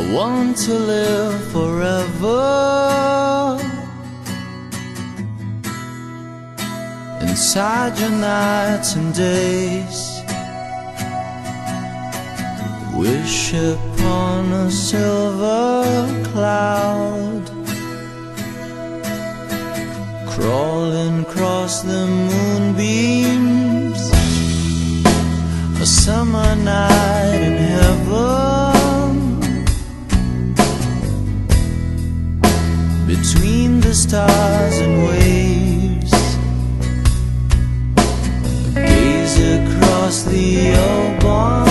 I want to live forever inside your nights and days. Wish upon a silver cloud crawling across the moonbeams. A summer night the stars and waves. Gaze across the old bonfire.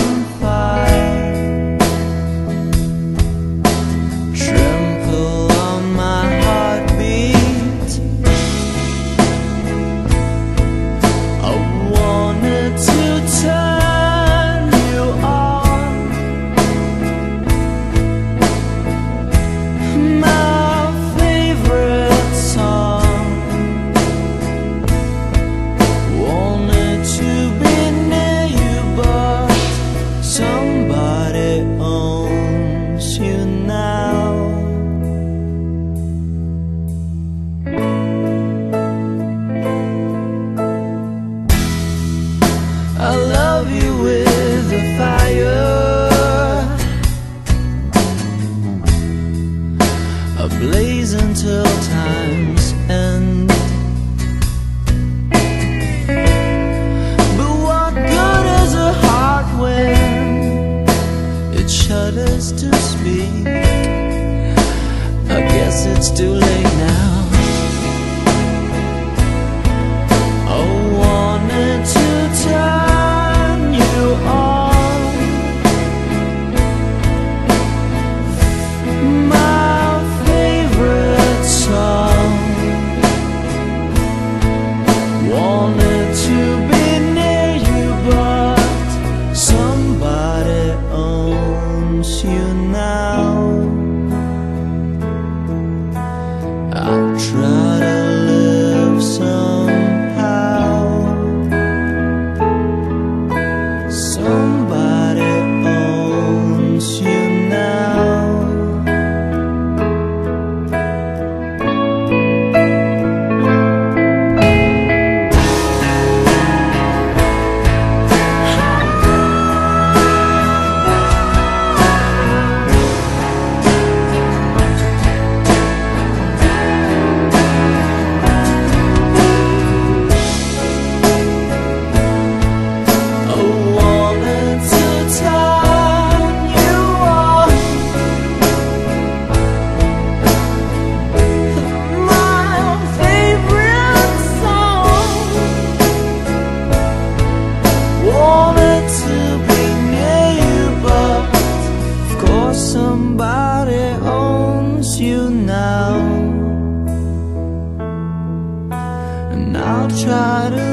I love you with a fire ablaze until time's end. But what good is a heart when it shudders to speak? I guess it's too late somebody owns you now. And I'll try to